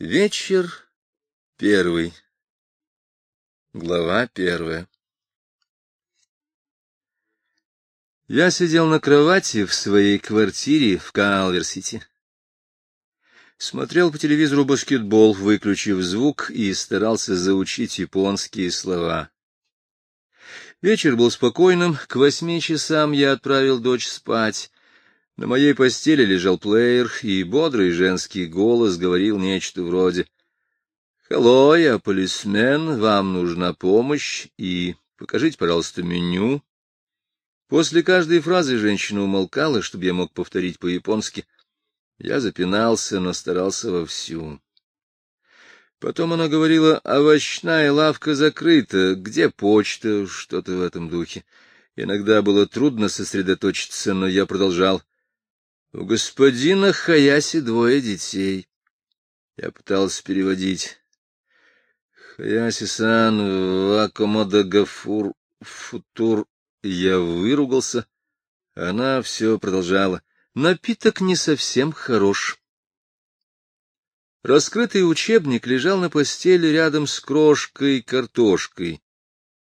Вечер первый. Глава первая. Я сидел на кровати в своей квартире в Калверсити. Смотрел по телевизору баскетбол, выключив звук, и старался заучить японские слова. Вечер был спокойным, к восьми часам я отправил дочь спать. На моей постели лежал плеер, и бодрый женский голос говорил нечто вроде «Hello, я полисмен, вам нужна помощь, и покажите, пожалуйста, меню». После каждой фразы женщина умолкала, чтобы я мог повторить по-японски. Я запинался, но старался вовсю. Потом она говорила, овощная лавка закрыта, где почта, что-то в этом духе. Иногда было трудно сосредоточиться, но я продолжал — у господина Хаяси двое детей. Я пытался переводить. Хаяси-сан, Вакомода Гафур, Футур. Я выругался. Она все продолжала. Напиток не совсем хорош. Раскрытый учебник лежал на постели рядом с крошкой-картошкой,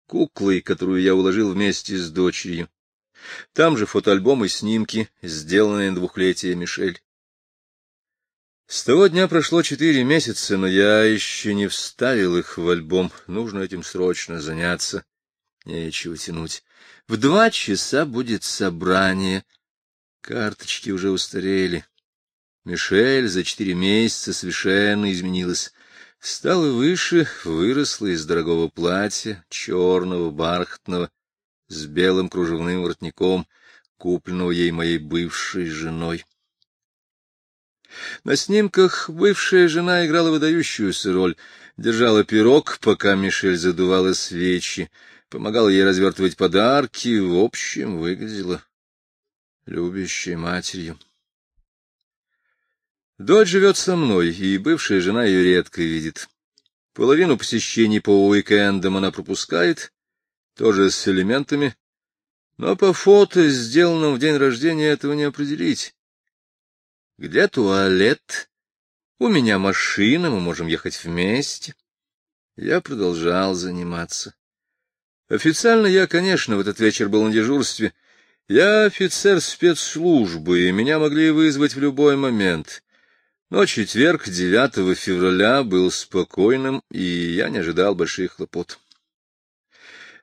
куклой, которую я уложил вместе с дочерью. Там же фотоальбом и снимки, сделанные на двухлетие Мишель. С того дня прошло четыре месяца, но я еще не вставил их в альбом. Нужно этим срочно заняться. Нечего тянуть. В два часа будет собрание. Карточки уже устарели. Мишель за четыре месяца совершенно изменилась. Стала выше, выросла из дорогого платья, черного, бархатного, с белым кружевным воротником, купленного ей моей бывшей женой. На снимках бывшая жена играла выдающуюся роль, держала пирог, пока Мишель задувала свечи, помогала ей развертывать подарки, в общем, выглядела любящей матерью. Дочь живет со мной, и бывшая жена ее редко видит. Половину посещений по уикендам она пропускает, тоже с элементами, но по фото, сделанным в день рождения, этого не определить. Где туалет? У меня машина, мы можем ехать вместе. Я продолжал заниматься. Официально я, конечно, в этот вечер был на дежурстве. Я офицер спецслужбы, и меня могли вызвать в любой момент. Но четверг, 9 февраля, был спокойным, и я не ожидал больших хлопот.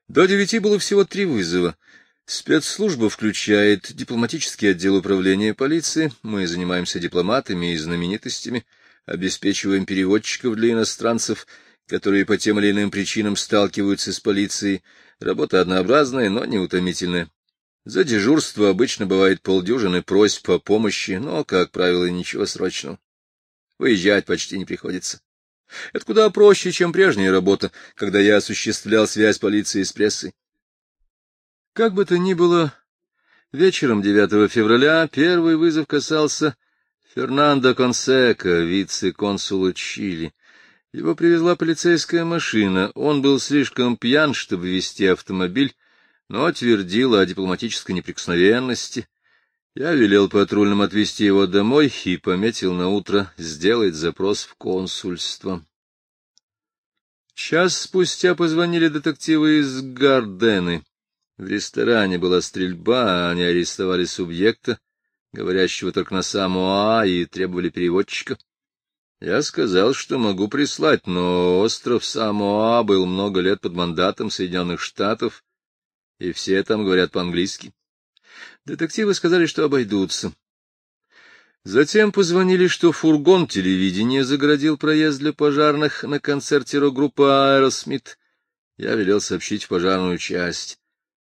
До девяти было всего три вызова. Спецслужба включает дипломатический отдел управления полиции, мы занимаемся дипломатами и знаменитостями, обеспечиваем переводчиков для иностранцев, которые по тем или иным причинам сталкиваются с полицией. Работа однообразная, но неутомительная. За дежурство обычно бывает полдюжины просьб о помощи, но, как правило, ничего срочного. Выезжать почти не приходится. Это куда проще, чем прежняя работа, когда я осуществлял связь полиции с прессой. Как бы то ни было, вечером 9 февраля первый вызов касался Фернандо Консека, вице-консула Чили. Его привезла полицейская машина. Он был слишком пьян, чтобы вести автомобиль, но твердил о дипломатической неприкосновенности. Я велел патрульным отвезти его домой и пометил на утро сделать запрос в консульство. Час спустя позвонили детективы из Гардены. В ресторане была стрельба, они арестовали субъекта, говорящего только на Самоа, и требовали переводчика. Я сказал, что могу прислать, но остров Самоа был много лет под мандатом Соединенных Штатов, и все там говорят по-английски. Детективы сказали, что обойдутся. Затем позвонили, что фургон телевидения загородил проезд для пожарных на концерте рок-группы «Аэросмит». Я велел сообщить в пожарную часть.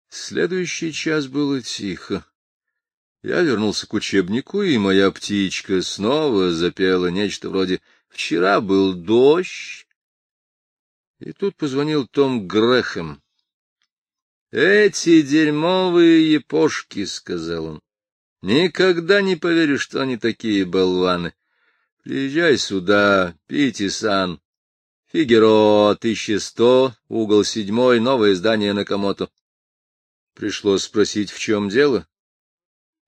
Следующий час было тихо. Я вернулся к учебнику, и моя птичка снова запела нечто вроде «Вчера был дождь». И тут позвонил Том Грэхэм, «Эти дерьмовые епошки», — сказал он, — «никогда не поверю, что они такие болваны. Приезжай сюда, Пити-сан. Фигеро, 1100, угол седьмой, новое здание Накамото». Пришлось спросить, в чем дело.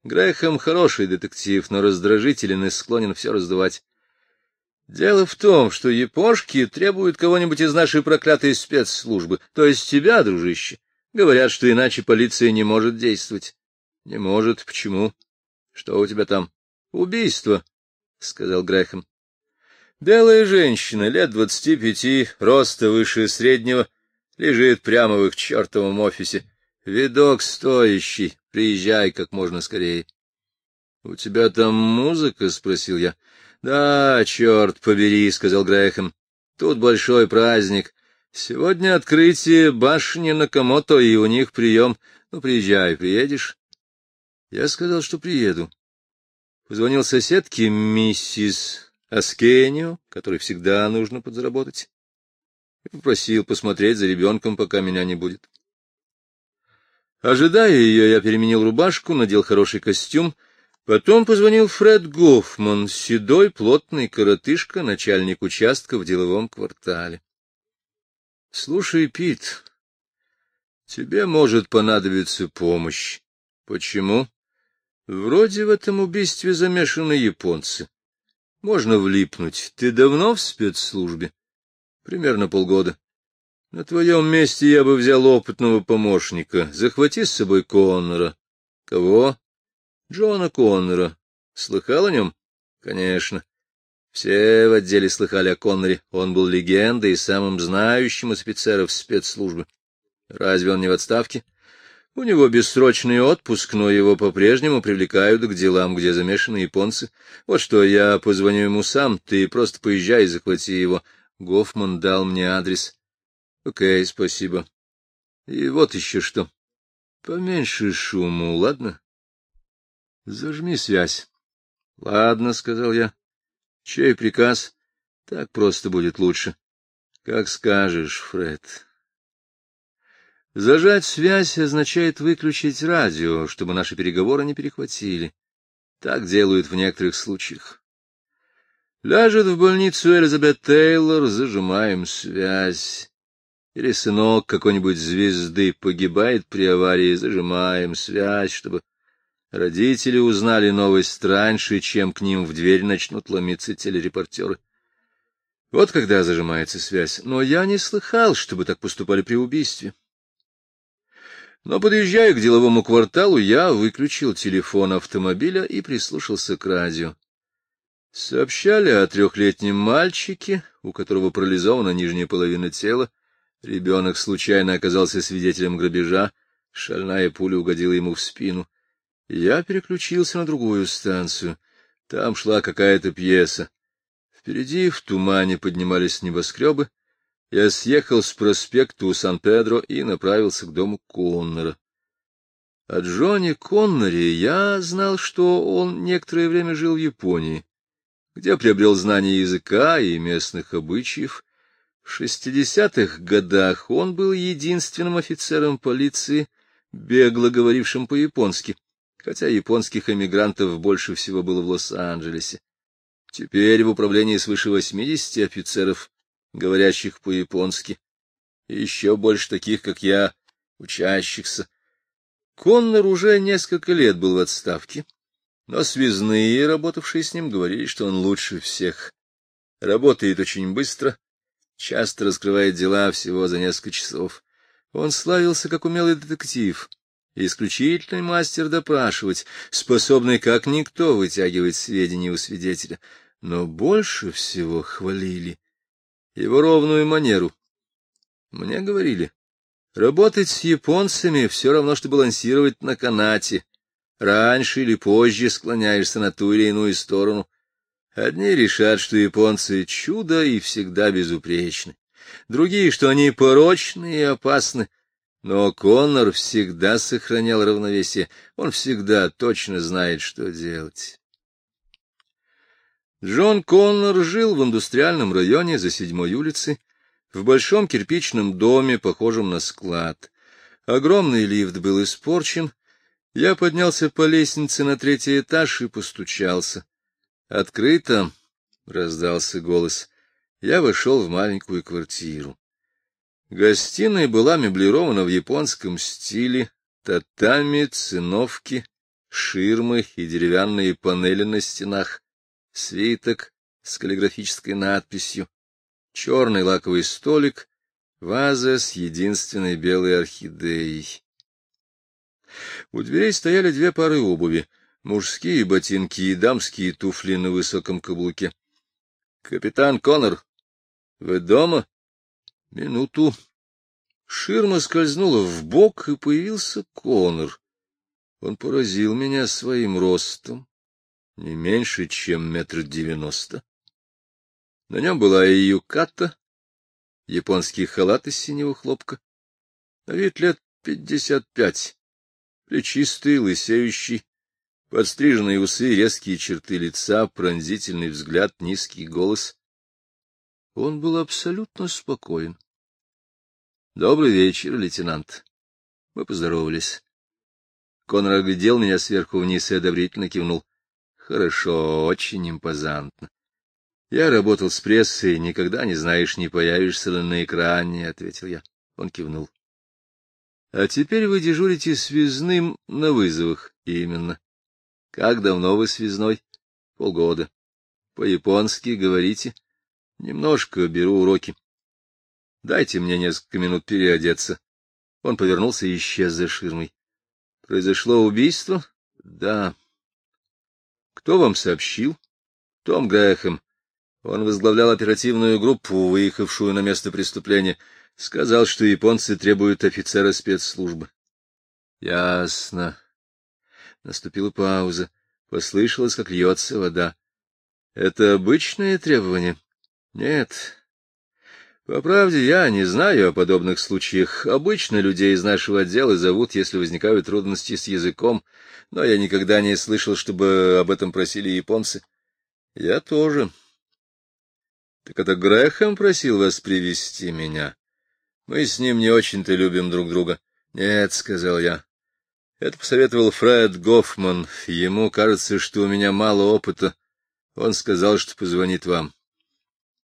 Грэхэм хороший детектив, но раздражителен и склонен все раздувать. Дело в том, что япошки требуют кого-нибудь из нашей проклятой спецслужбы, то есть тебя, дружище. Говорят, что иначе полиция не может действовать. Не может. Почему? Что у тебя там? Убийство, — сказал Грэхэм. Белая женщина, лет двадцати пяти, роста выше среднего, лежит прямо в их чертовом офисе. Видок стоящий. Приезжай как можно скорее. — У тебя там музыка? — спросил я. — Да, черт побери, — сказал Грэхэм. — Тут большой праздник. Сегодня открытие башни Накамото, и у них прием. Ну, приезжай, приедешь? Я сказал, что приеду. Позвонил соседке, миссис Аскенио, которой всегда нужно подзаработать, и попросил посмотреть за ребенком, пока меня не будет. Ожидая ее, я переменил рубашку, надел хороший костюм, потом позвонил Фред Гофман, седой, плотный коротышка, начальник участка в деловом квартале. — Слушай, Пит, тебе может понадобиться помощь. — Почему? — Вроде в этом убийстве замешаны японцы. Можно влипнуть. Ты давно в спецслужбе? Примерно полгода. На твоем месте я бы взял опытного помощника. Захвати с собой Коннора. Кого? Джона Коннора. Слыхал о нем? Конечно. Все в отделе слыхали о Конноре. Он был легендой и самым знающим из офицеров спецслужбы. Разве он не в отставке? У него бессрочный отпуск, но его по-прежнему привлекают к делам, где замешаны японцы. Вот что, я позвоню ему сам, ты просто поезжай и захвати его. Гофман дал мне адрес. Окей, спасибо. И вот еще что. Поменьше шуму, ладно? Зажми связь. Ладно, — сказал я. Чей приказ? Так просто будет лучше. Как скажешь, Фред. Зажать связь означает выключить радио, чтобы наши переговоры не перехватили. Так делают в некоторых случаях. Ляжет в больницу Элизабет Тейлор, зажимаем связь. Или сынок какой-нибудь звезды погибает при аварии, зажимаем связь, чтобы родители узнали новость раньше, чем к ним в дверь начнут ломиться телерепортеры. Вот когда зажимается связь. Но я не слыхал, чтобы так поступали при убийстве. Но, подъезжая к деловому кварталу, я выключил телефон автомобиля и прислушался к радио. Сообщали о трехлетнем мальчике, у которого парализована нижняя половина тела. Ребенок случайно оказался свидетелем грабежа, шальная пуля угодила ему в спину. Я переключился на другую станцию. Там шла какая-то пьеса. Впереди в тумане поднимались небоскребы, я съехал с проспекта у Сан-Педро и направился к дому Коннора. О Джоне Конноре я знал, что он некоторое время жил в Японии, где приобрел знания языка и местных обычаев. В шестидесятых годах он был единственным офицером полиции, бегло говорившим по-японски, хотя японских эмигрантов больше всего было в Лос-Анджелесе. Теперь в управлении свыше восьмидесяти офицеров, говорящих по-японски, и еще больше таких, как я, учащихся. Коннор уже несколько лет был в отставке, но связные, работавшие с ним, говорили, что он лучше всех. Работает очень быстро, часто раскрывает дела всего за несколько часов. Он славился как умелый детектив, исключительный мастер допрашивать, способный как никто вытягивать сведения у свидетеля. Но больше всего хвалили его ровную манеру. Мне говорили, работать с японцами все равно, что балансировать на канате. Раньше или позже склоняешься на ту или иную сторону. Одни решат, что японцы — чудо и всегда безупречны. Другие, что они порочны и опасны. Но Коннор всегда сохранял равновесие. Он всегда точно знает, что делать. Джон Коннор жил в индустриальном районе за седьмой улицей, в большом кирпичном доме, похожем на склад. Огромный лифт был испорчен. Я поднялся по лестнице на третий этаж и постучался. «Открыто!» — раздался голос. Я вошел в маленькую квартиру. Гостиная была меблирована в японском стиле, татами, циновки, ширмы и деревянные панели на стенах свиток с каллиграфической надписью, черный лаковый столик, ваза с единственной белой орхидеей. У дверей стояли две пары обуви, мужские ботинки и дамские туфли на высоком каблуке. — Капитан Коннор, вы дома? — Минуту. Ширма скользнула в бок, и появился Коннор. Он поразил меня своим ростом, не меньше, чем метр девяносто. На нем была и юката, японский халат из синего хлопка, на вид лет пятьдесят пять, плечистый, лысеющий, подстриженные усы, резкие черты лица, пронзительный взгляд, низкий голос. Он был абсолютно спокоен. — Добрый вечер, лейтенант. Мы поздоровались. Конрад оглядел меня сверху вниз и одобрительно кивнул. — Хорошо, очень импозантно. Я работал с прессой, никогда не знаешь, не появишься ли на экране, — ответил я. Он кивнул. — А теперь вы дежурите связным на вызовах. Именно. Как давно вы связной? Полгода. По-японски говорите? Немножко беру уроки. Дайте мне несколько минут переодеться. Он повернулся и исчез за ширмой. Произошло убийство? Да. Кто вам сообщил? Том Грэхэм. Он возглавлял оперативную группу, выехавшую на место преступления. Сказал, что японцы требуют офицера спецслужбы. Ясно. Наступила пауза. Послышалось, как льется вода. Это обычное требование? Нет. По правде, я не знаю о подобных случаях. Обычно людей из нашего отдела зовут, если возникают трудности с языком, но я никогда не слышал, чтобы об этом просили японцы. Я тоже. Так это Грэхэм просил вас привести меня. Мы с ним не очень-то любим друг друга. Нет, — сказал я. Это посоветовал Фред Гофман. Ему кажется, что у меня мало опыта. Он сказал, что позвонит вам. —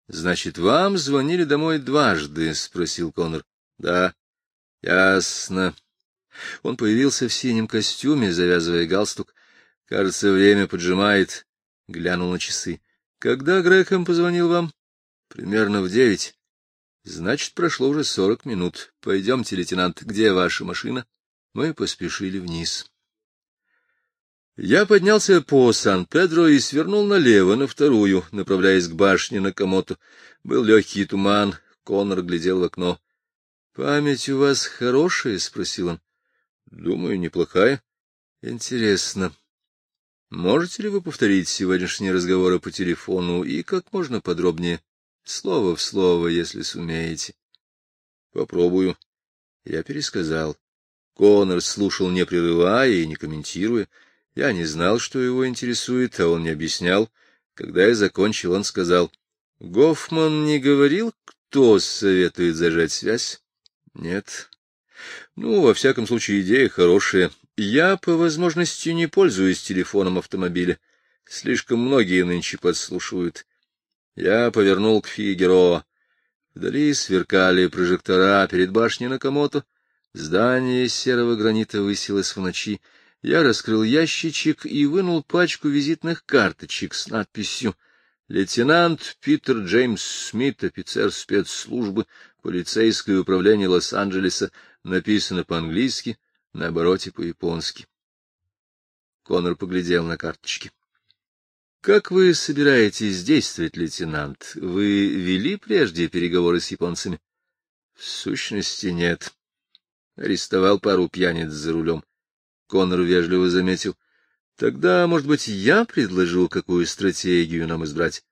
Значит, вам звонили домой дважды? — спросил Коннор. — Да. — Ясно. Он появился в синем костюме, завязывая галстук. Кажется, время поджимает. Глянул на часы. — Когда Грэхэм позвонил вам? — Примерно в девять. — Значит, прошло уже сорок минут. Пойдемте, лейтенант, где ваша машина? Мы поспешили вниз. Я поднялся по Сан-Педро и свернул налево, на вторую, направляясь к башне Накамото. Был легкий туман, Конор глядел в окно. — Память у вас хорошая? — спросил он. — Думаю, неплохая. — Интересно. Можете ли вы повторить сегодняшние разговоры по телефону и как можно подробнее? Слово в слово, если сумеете. Попробую. Я пересказал. Конор слушал, не прерывая и не комментируя. Я не знал, что его интересует, а он не объяснял. Когда я закончил, он сказал, — Гофман не говорил, кто советует зажать связь? — Нет. — Ну, во всяком случае, идея хорошая. Я, по возможности, не пользуюсь телефоном автомобиля. Слишком многие нынче подслушивают. Я повернул к Фигеро. Вдали сверкали прожектора перед башней Накамото. Здание из серого гранита высилось в ночи. Я раскрыл ящичек и вынул пачку визитных карточек с надписью «Лейтенант Питер Джеймс Смит, офицер спецслужбы, полицейское управление Лос-Анджелеса», написано по-английски, на обороте по-японски. Конор поглядел на карточки. Как вы собираетесь действовать, лейтенант? Вы вели прежде переговоры с японцами? В сущности, нет. Арестовал пару пьяниц за рулем. Конор вежливо заметил. Тогда, может быть, я предложу, какую стратегию нам избрать?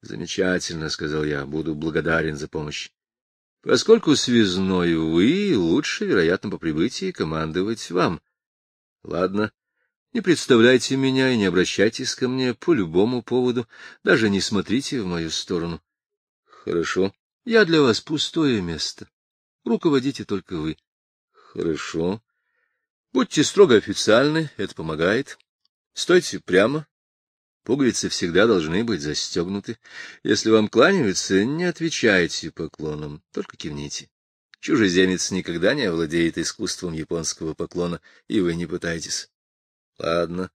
Замечательно, сказал я, буду благодарен за помощь. Поскольку связной вы, лучше, вероятно, по прибытии командовать вам. Ладно, не представляйте меня и не обращайтесь ко мне по любому поводу, даже не смотрите в мою сторону. Хорошо. Я для вас пустое место. Руководите только вы. Хорошо. Будьте строго официальны, это помогает. Стойте прямо. Пуговицы всегда должны быть застегнуты. Если вам кланяются, не отвечайте поклоном, только кивните. Чужеземец никогда не овладеет искусством японского поклона, и вы не пытаетесь. Ладно.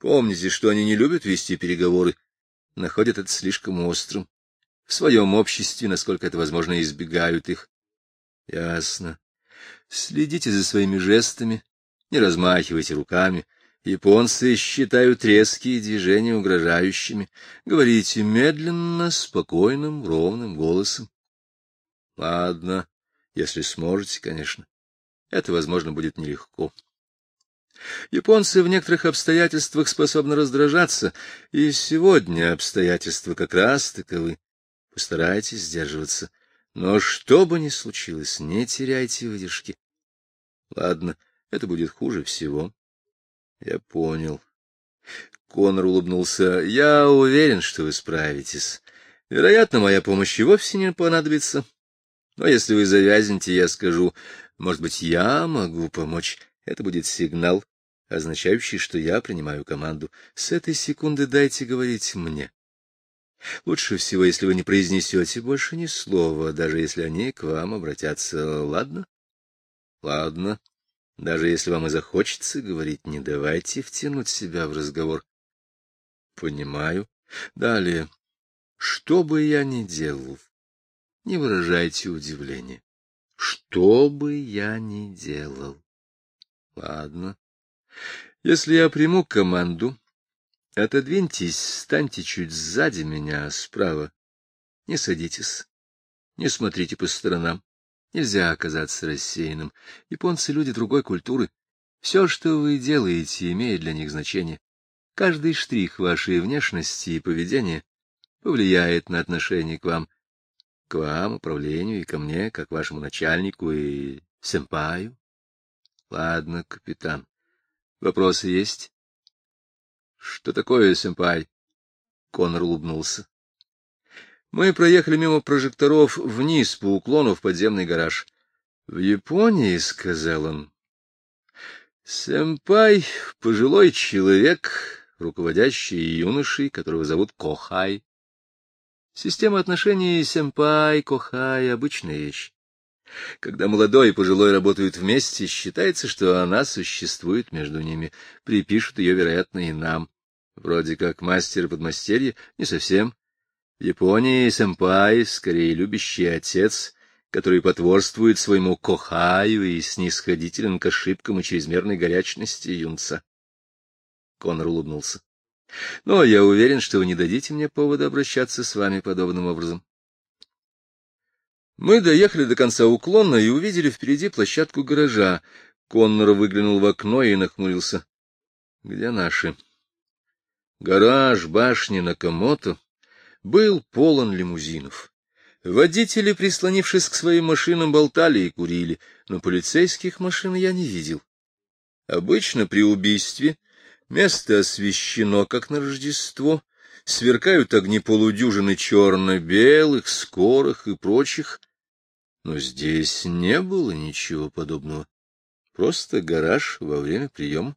Помните, что они не любят вести переговоры. находят это слишком острым. В своем обществе, насколько это возможно, избегают их. Ясно. Следите за своими жестами, не размахивайте руками. Японцы считают резкие движения угрожающими. Говорите медленно, спокойным, ровным голосом. Ладно, если сможете, конечно. Это, возможно, будет нелегко. Японцы в некоторых обстоятельствах способны раздражаться, и сегодня обстоятельства как раз таковы. Постарайтесь сдерживаться. Но что бы ни случилось, не теряйте выдержки. Ладно, это будет хуже всего. Я понял. Конор улыбнулся. Я уверен, что вы справитесь. Вероятно, моя помощь и вовсе не понадобится. Но если вы завязнете, я скажу, может быть, я могу помочь. Это будет сигнал, означающий, что я принимаю команду. С этой секунды дайте говорить мне. Лучше всего, если вы не произнесете больше ни слова, даже если они к вам обратятся. Ладно? Ладно. Даже если вам и захочется говорить, не давайте втянуть себя в разговор. Понимаю. Далее. Что бы я ни делал, не выражайте удивления. Что бы я ни делал. Ладно. Если я приму команду, отодвиньтесь, станьте чуть сзади меня, справа. Не садитесь, не смотрите по сторонам. Нельзя оказаться рассеянным. Японцы — люди другой культуры. Все, что вы делаете, имеет для них значение. Каждый штрих вашей внешности и поведения повлияет на отношение к вам, к вам, управлению и ко мне, как вашему начальнику и сэмпаю. Ладно, капитан. Вопросы есть? Что такое сэмпай? Конор улыбнулся. Мы проехали мимо прожекторов вниз по уклону в подземный гараж. — В Японии, — сказал он, — сэмпай — пожилой человек, руководящий юношей, которого зовут Кохай. Система отношений сэмпай-кохай — обычная вещь. Когда молодой и пожилой работают вместе, считается, что она существует между ними. Припишут ее, вероятно, и нам. Вроде как мастер подмастерье, не совсем. В Японии сэмпай скорее любящий отец, который потворствует своему кохаю и снисходителен к ошибкам и чрезмерной горячности юнца. Конор улыбнулся. — Но я уверен, что вы не дадите мне повода обращаться с вами подобным образом. Мы доехали до конца уклона и увидели впереди площадку гаража. Коннор выглянул в окно и нахмурился. — Где наши? Гараж башни Накамото был полон лимузинов. Водители, прислонившись к своим машинам, болтали и курили, но полицейских машин я не видел. Обычно при убийстве место освещено, как на Рождество, сверкают огни полудюжины черно-белых, скорых и прочих, но здесь не было ничего подобного. Просто гараж во время приема.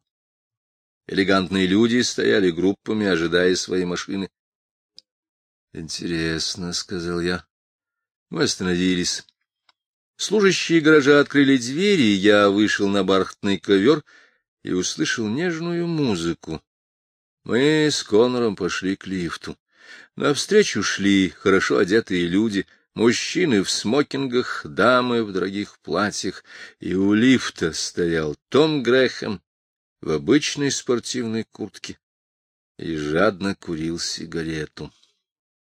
Элегантные люди стояли группами, ожидая своей машины. — Интересно, — сказал я. Мы остановились. Служащие гаража открыли двери, я вышел на бархатный ковер и услышал нежную музыку. Мы с Конором пошли к лифту. Навстречу шли хорошо одетые люди, мужчины в смокингах, дамы в дорогих платьях, и у лифта стоял Том Грэхэм в обычной спортивной куртке и жадно курил сигарету.